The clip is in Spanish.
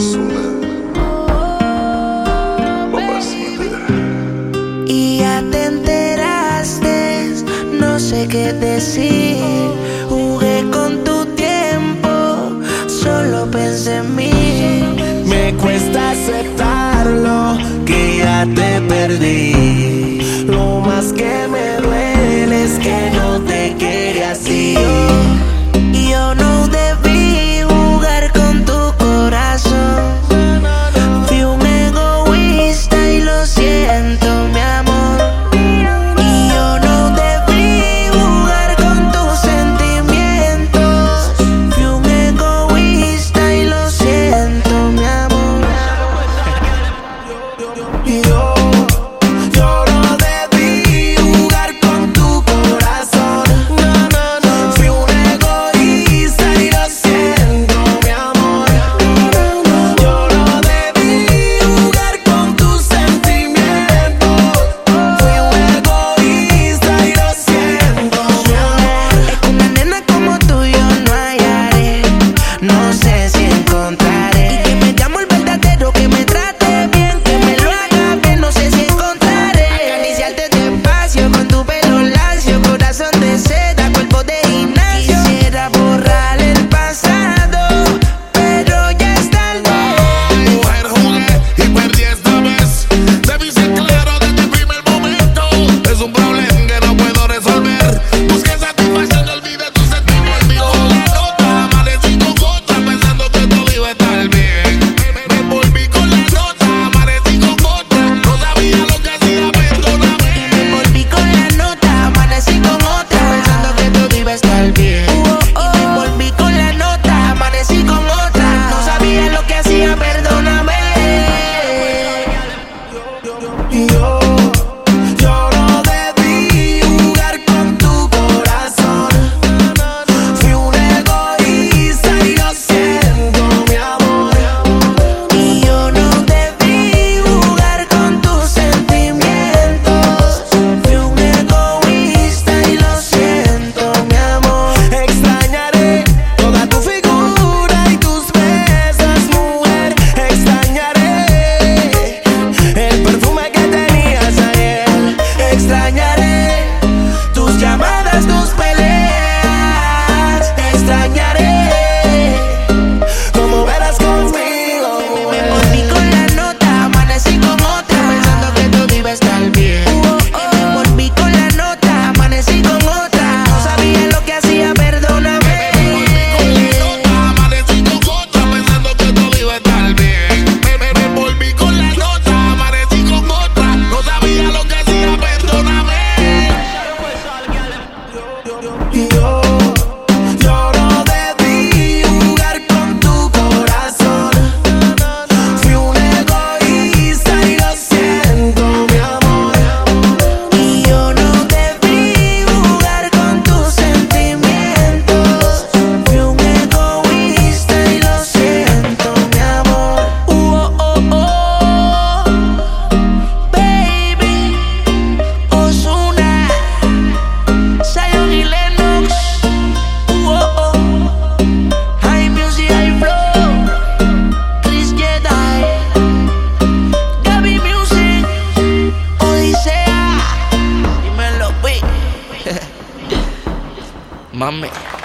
Oh, y ya te enteraste, no sé qué decir. Jugué con tu tiempo, solo pensé en mí. Amen.